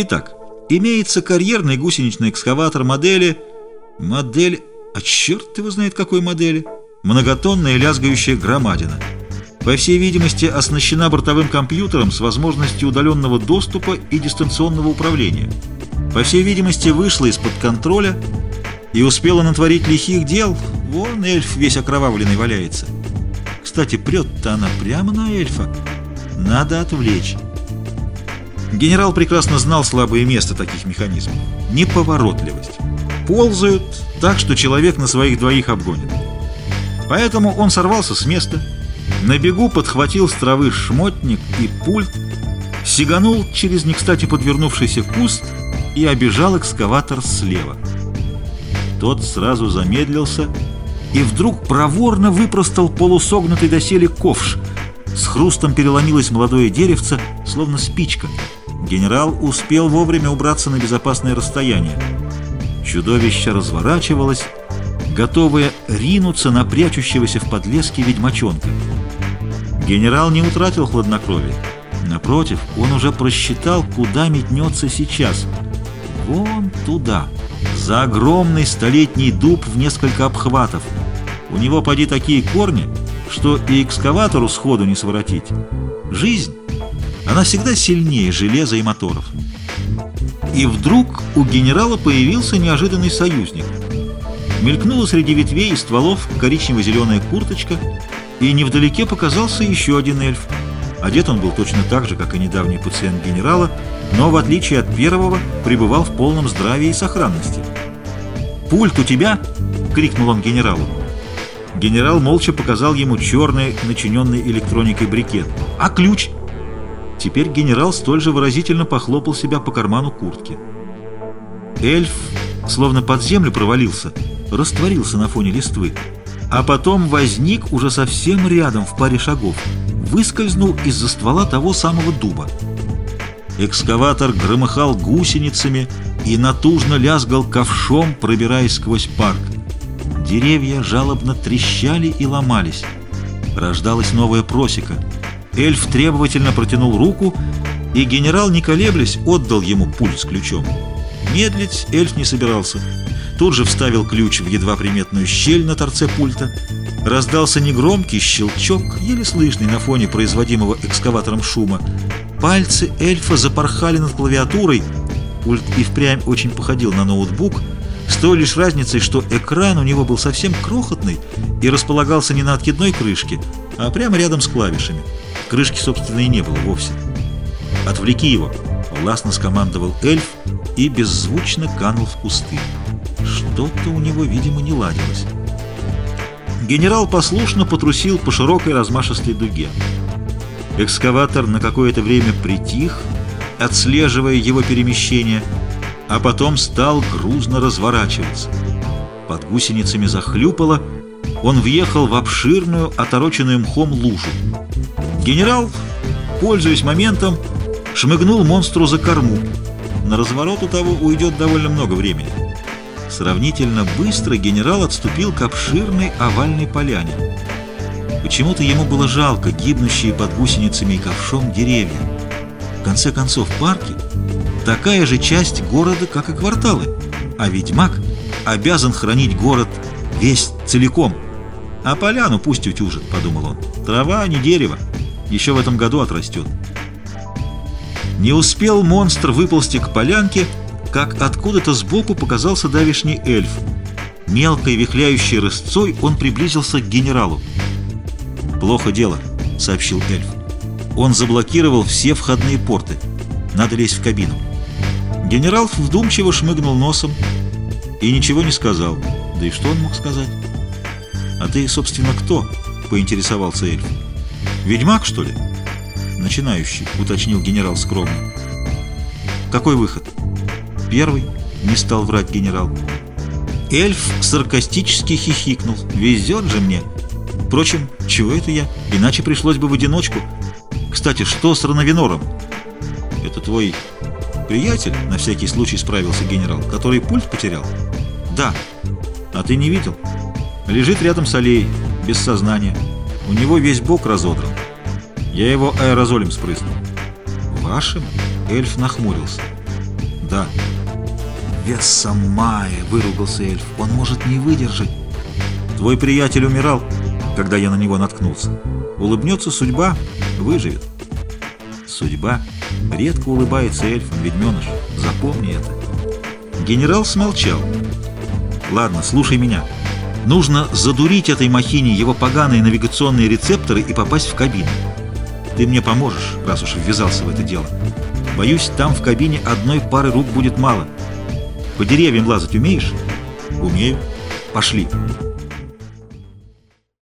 Итак, имеется карьерный гусеничный экскаватор модели... Модель... А черт его знает какой модели. Многотонная лязгающая громадина. По всей видимости, оснащена бортовым компьютером с возможностью удаленного доступа и дистанционного управления. По всей видимости, вышла из-под контроля и успела натворить лихих дел. Вон эльф весь окровавленный валяется. Кстати, прет-то она прямо на эльфа. Надо отвлечь. Генерал прекрасно знал слабое место таких механизмов. Неповоротливость. Ползают так, что человек на своих двоих обгонит. Поэтому он сорвался с места, на бегу подхватил с травы шмотник и пульт, сиганул через не кстати подвернувшийся куст и обежал экскаватор слева. Тот сразу замедлился и вдруг проворно выпростал полусогнутый доселе ковш. С хрустом переломилось молодое деревце, словно спичка. Генерал успел вовремя убраться на безопасное расстояние. Чудовище разворачивалось, готовое ринуться на прячущегося в подлеске ведьмачонка. Генерал не утратил хладнокровия. Напротив, он уже просчитал, куда метнется сейчас. Вон туда, за огромный столетний дуб в несколько обхватов. У него поди такие корни, что и экскаватору сходу не своротить. Жизнь, она всегда сильнее железа и моторов. И вдруг у генерала появился неожиданный союзник. Мелькнула среди ветвей и стволов коричнево-зеленая курточка, и невдалеке показался еще один эльф. Одет он был точно так же, как и недавний пациент генерала, но, в отличие от первого, пребывал в полном здравии и сохранности. «Пульт у тебя?» — крикнул он генералу. Генерал молча показал ему черный, начиненный электроникой брикет. «А ключ?» Теперь генерал столь же выразительно похлопал себя по карману куртки. Эльф, словно под землю провалился, растворился на фоне листвы, а потом возник уже совсем рядом в паре шагов, выскользнул из-за ствола того самого дуба. Экскаватор громыхал гусеницами и натужно лязгал ковшом, пробираясь сквозь парк. Деревья жалобно трещали и ломались. Рождалась новая просека. Эльф требовательно протянул руку, и генерал, не колеблясь, отдал ему пульт с ключом. Медлить эльф не собирался. Тут же вставил ключ в едва приметную щель на торце пульта. Раздался негромкий щелчок, еле слышный на фоне производимого экскаватором шума. Пальцы эльфа запорхали над клавиатурой. Пульт и впрямь очень походил на ноутбук, с той лишь разницей, что экран у него был совсем крохотный и располагался не на откидной крышке, а прямо рядом с клавишами. Крышки, собственно, и не было вовсе. «Отвлеки его!» — властно скомандовал эльф и беззвучно канул в кусты. Что-то у него, видимо, не ладилось. Генерал послушно потрусил по широкой размашистой дуге. Экскаватор на какое-то время притих, отслеживая его перемещение, а потом стал грузно разворачиваться. Под гусеницами захлюпало, он въехал в обширную, отороченную мхом лужу. Генерал, пользуясь моментом, шмыгнул монстру за корму. На разворот у того уйдет довольно много времени. Сравнительно быстро генерал отступил к обширной овальной поляне. Почему-то ему было жалко гибнущие под гусеницами и ковшом деревья. В конце концов, парки – такая же часть города, как и кварталы. А ведьмак обязан хранить город весь целиком. А поляну пусть утюжит, подумал он. Трава, не дерево. Еще в этом году отрастет. Не успел монстр выползти к полянке, как откуда-то сбоку показался давишний эльф. Мелкой вихляющей рысцой он приблизился к генералу. «Плохо дело», — сообщил эльф. «Он заблокировал все входные порты. Надо лезть в кабину». Генерал вдумчиво шмыгнул носом и ничего не сказал. Да и что он мог сказать? «А ты, собственно, кто?» — поинтересовался эльф. «Ведьмак, что ли?» «Начинающий», — уточнил генерал скромно. «Какой выход?» «Первый», — не стал врать генерал. Эльф саркастически хихикнул. «Везет же мне!» Впрочем, чего это я? Иначе пришлось бы в одиночку. Кстати, что с Рановинором? Это твой приятель, на всякий случай справился генерал, который пульт потерял? Да. А ты не видел? Лежит рядом с аллеей, без сознания. У него весь бок разодран. Я его аэрозолем спрыснул. Вашим? Эльф нахмурился. Да. Весомая, выругался эльф. Он может не выдержать. Твой приятель умирал, когда я на него наткнулся. Улыбнется судьба, выживет. Судьба редко улыбается эльфам, ведьменыш. Запомни это. Генерал смолчал. Ладно, слушай меня. Нужно задурить этой махине его поганые навигационные рецепторы и попасть в кабину. Ты мне поможешь, раз уж ввязался в это дело. Боюсь, там в кабине одной пары рук будет мало. По деревьям лазать умеешь? Умею. Пошли.